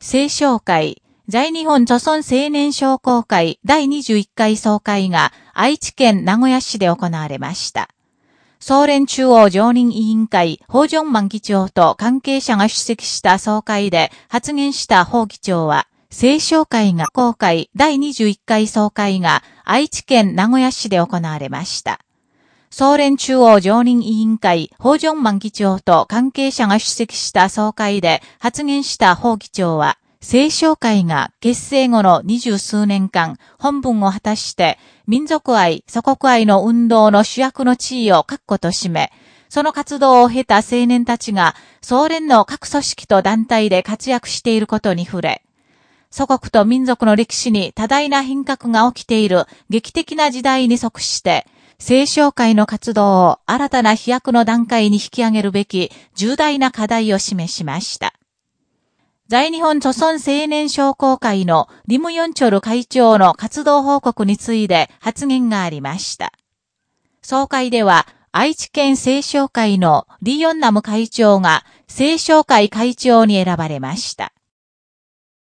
青少会、在日本著村青年商工会第21回総会が愛知県名古屋市で行われました。総連中央常任委員会、法上万議長と関係者が出席した総会で発言した法議長は、青少会が公開第21回総会が愛知県名古屋市で行われました。総連中央常任委員会、法上万議長と関係者が出席した総会で発言した法議長は、青少会が結成後の二十数年間、本文を果たして、民族愛、祖国愛の運動の主役の地位を確固としめ、その活動を経た青年たちが、総連の各組織と団体で活躍していることに触れ、祖国と民族の歴史に多大な変革が起きている劇的な時代に即して、青少会の活動を新たな飛躍の段階に引き上げるべき重大な課題を示しました。在日本著村青年商工会のリム・ヨンチョル会長の活動報告について発言がありました。総会では、愛知県青少会のリヨンナム会長が青少会会長に選ばれました。